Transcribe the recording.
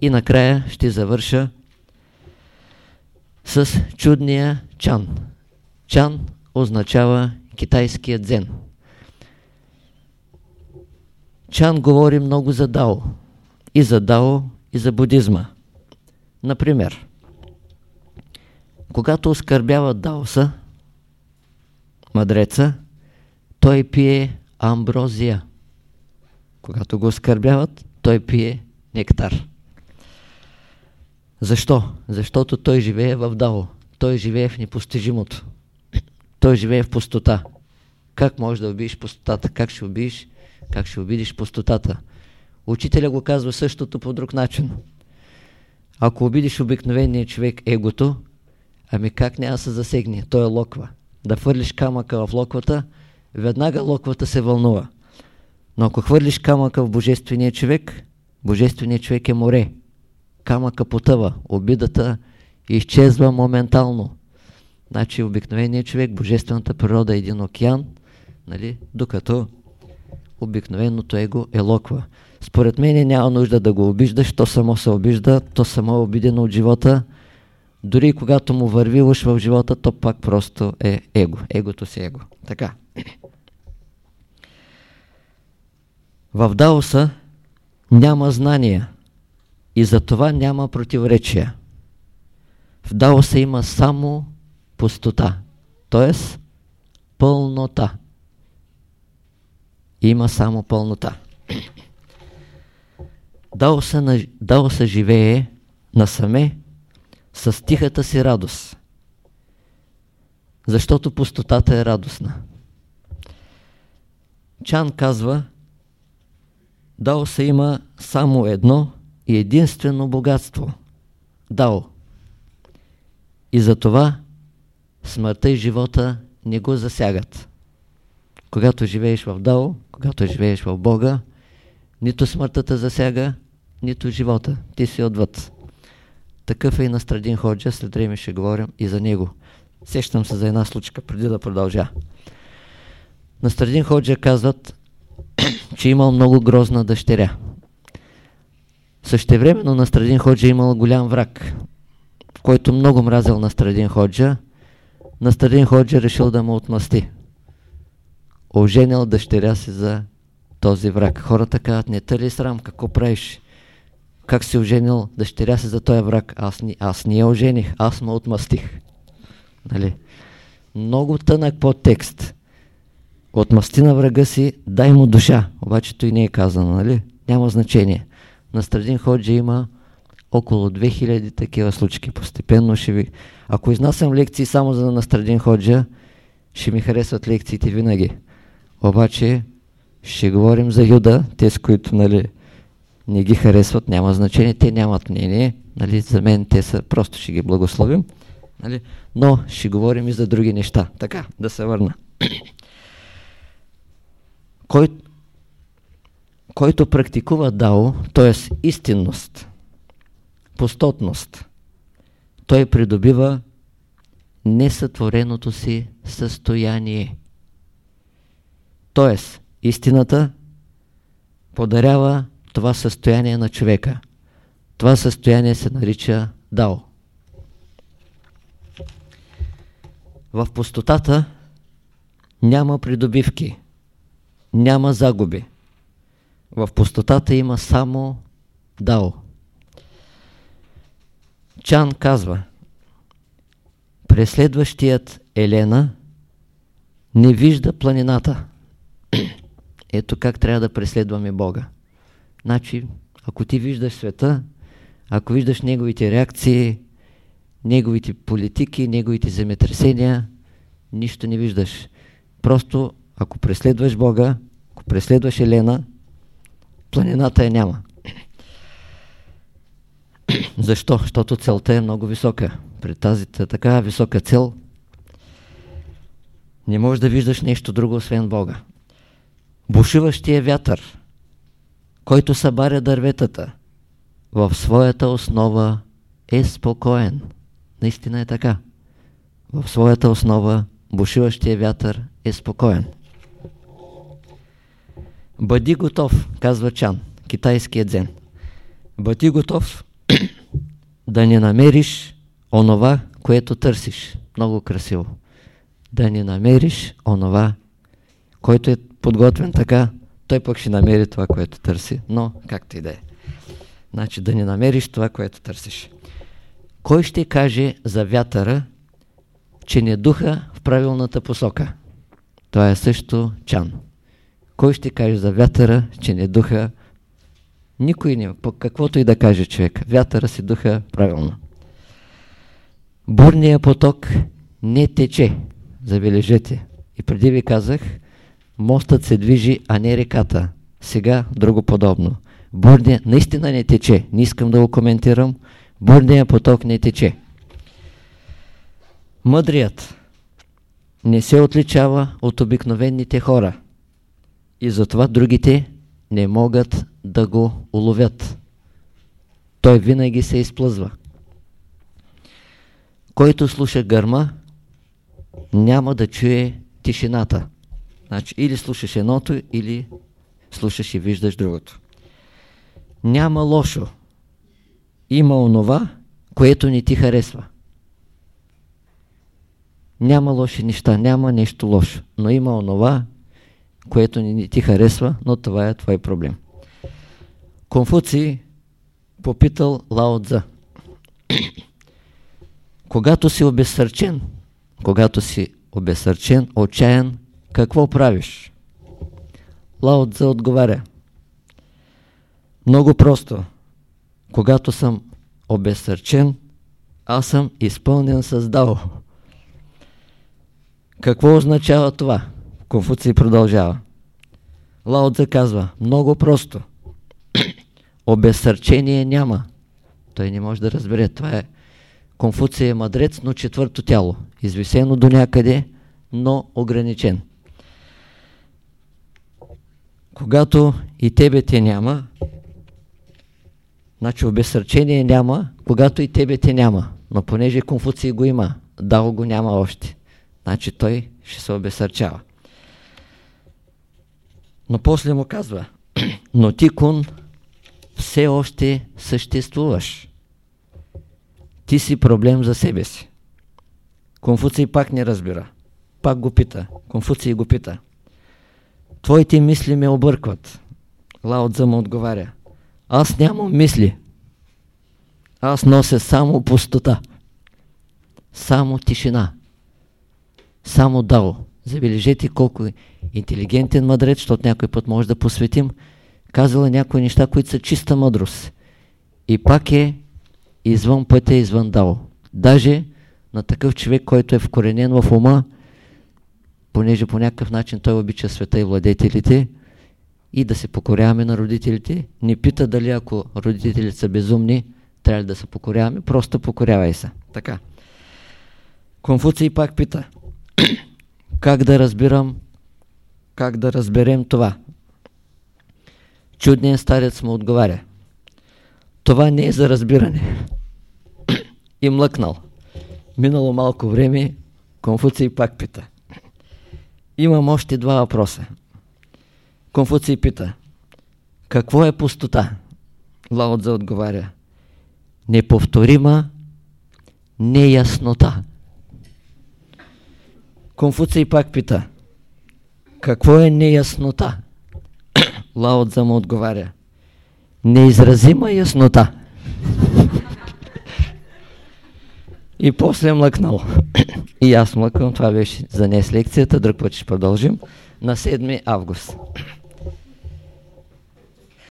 И накрая ще завърша с чудния чан. Чан означава китайският дзен. Чан говори много за Дао. И за Дао, и за будизма. Например, когато оскърбява Даоса, мъдреца, той пие амброзия. Когато го оскърбяват, той пие нектар. Защо? Защото той живее в Дао. Той живее в непостижимото. Той живее в пустота. Как можеш да убиеш пустотата? Как ще убиеш? Как ще обидиш пустотата? Учителя го казва същото по друг начин. Ако обидиш обикновения човек егото, ами как няма да се засегне? Той е локва. Да хвърлиш камъка в локвата, веднага локвата се вълнува. Но ако хвърлиш камъка в божествения човек, божественият човек е море. Камъка потъва, обидата изчезва моментално. Значи обикновеният човек, божествената природа е един океан, нали? докато обикновеното его е локва. Според мен няма нужда да го обиждаш, то само се обижда, то само е обидено от живота. Дори когато му върви уж в живота, то пак просто е его. Егото си его. Така. В Даоса няма знания и за това няма противоречия. В Даоса има само пустота, т.е. пълнота. Има само пълнота. Даоса, на, Даоса живее насаме с тихата си радост. Защото пустотата е радостна. Чан казва, Даоса има само едно и единствено богатство – Дао. И затова смъртта и живота не го засягат. Когато живееш в Дао, когато живееш в Бога, нито смъртта засяга, нито живота. Ти си отвъд. Такъв е и Настрадин Ходжа, след време ще говорим и за него. Сещам се за една случка, преди да продължа. Настрадин Ходжа казват, че имал много грозна дъщеря. Същевременно Настрадин Ходжа имал голям враг, който много мразил Настрадин Ходжа. Настрадин Ходжа решил да му отмъсти. Оженил дъщеря си за този враг. Хората казват, не тъли срам, какво правиш? Как си оженил дъщеря си за този враг? Аз, ни, аз я ожених, аз му отмъстих. Нали? Много тънък подтекст. Отмъсти на врага си, дай му душа. Обаче той не е казано, нали? Няма значение. На Страдин Ходжа има около 2000 такива случки. Постепенно ще ви... Ако изнасям лекции само за Настрадин Ходжа, ще ми харесват лекциите винаги. Обаче ще говорим за Юда, те с които нали, не ги харесват, няма значение, те нямат мнение, нали, за мен те са, просто ще ги благословим, нали, но ще говорим и за други неща. Така, да се върна. Кой, който практикува дао, т.е. истинност, пустотност, той придобива несътвореното си състояние. Тоест, истината подарява това състояние на човека. Това състояние се нарича Дао. В пустотата няма придобивки, няма загуби. В пустотата има само Дао. Чан казва, преследващият Елена не вижда планината. Ето как трябва да преследваме Бога. Значи, ако ти виждаш света, ако виждаш неговите реакции, неговите политики, неговите земетресения, нищо не виждаш. Просто, ако преследваш Бога, ако преследваш Елена, планината я няма. Защо? Защото целта е много висока. При тази такава висока цел не можеш да виждаш нещо друго, освен Бога. Бушуващия вятър, който събаря дърветата, в своята основа е спокоен. Наистина е така. В своята основа бушуващия вятър е спокоен. Бъди готов, казва Чан, китайският дзен. Бъди готов да не намериш онова, което търсиш. Много красиво. Да не намериш онова, който е подготвен така, той пък ще намери това, което търси, но както и да е. Значи да не намериш това, което търсиш. Кой ще каже за вятъра, че не духа в правилната посока? Това е също чан. Кой ще каже за вятъра, че не духа? Никой не, по каквото и да каже човек. Вятъра си духа правилно. Бурния поток не тече. Забележете. И преди ви казах, мостът се движи, а не реката. Сега друго подобно. Бурния наистина не тече. Не искам да го коментирам. Бурния поток не тече. Мъдрият не се отличава от обикновените хора. И затова другите не могат да го уловят. Той винаги се изплъзва. Който слуша гърма, няма да чуе тишината. Значи или слушаш едното, или слушаш и виждаш другото. Няма лошо. Има онова, което не ти харесва. Няма лоши неща, няма нещо лошо, но има онова, което не ти харесва, но това е твой проблем. Конфуций попитал Лао Цза. Когато си обесърчен, когато си обесърчен, отчаян, какво правиш? Лао Цза отговаря. Много просто. Когато съм обесърчен, аз съм изпълнен с Дао. Какво означава това? Конфуций продължава. Лао Цза казва, много просто. Обесърчение няма. Той не може да разбере. Това е Конфуций е мъдрец, но четвърто тяло. Извисено до някъде, но ограничен. Когато и тебе те няма, значи обесърчение няма, когато и тебе те няма. Но понеже Конфуций го има, Дао го няма още. Значи той ще се обесърчава. Но после му казва, но ти, Кун, все още съществуваш. Ти си проблем за себе си. Конфуций пак не разбира. Пак го пита. Конфуций го пита. Твоите мисли ме объркват. Лао Цзъ му отговаря. Аз нямам мисли. Аз нося само пустота. Само тишина. Само дао. Забележете колко е интелигентен мъдрец, защото някой път може да посветим. Казала някои неща, които са чиста мъдрост. И пак е извън пътя, извън дао. Даже на такъв човек, който е вкоренен в ума, понеже по някакъв начин той обича света и владетелите, и да се покоряваме на родителите, не пита дали ако родителите са безумни, трябва да се покоряваме, просто покорявай се. Така. Конфуций пак пита, как да разбирам, как да разберем това? Чудният старец му отговаря. Това не е за разбиране. И млъкнал. Минало малко време, Конфуций пак пита. Имам още два въпроса. Конфуций пита. Какво е пустота? Лаотза отговаря. Неповторима неяснота. Конфуций пак пита. Какво е неяснота? Лаотза му отговаря. Неизразима яснота. И после млъкнал. И аз млъквам. Това беше за днес лекцията. Друг път ще продължим. На 7 август.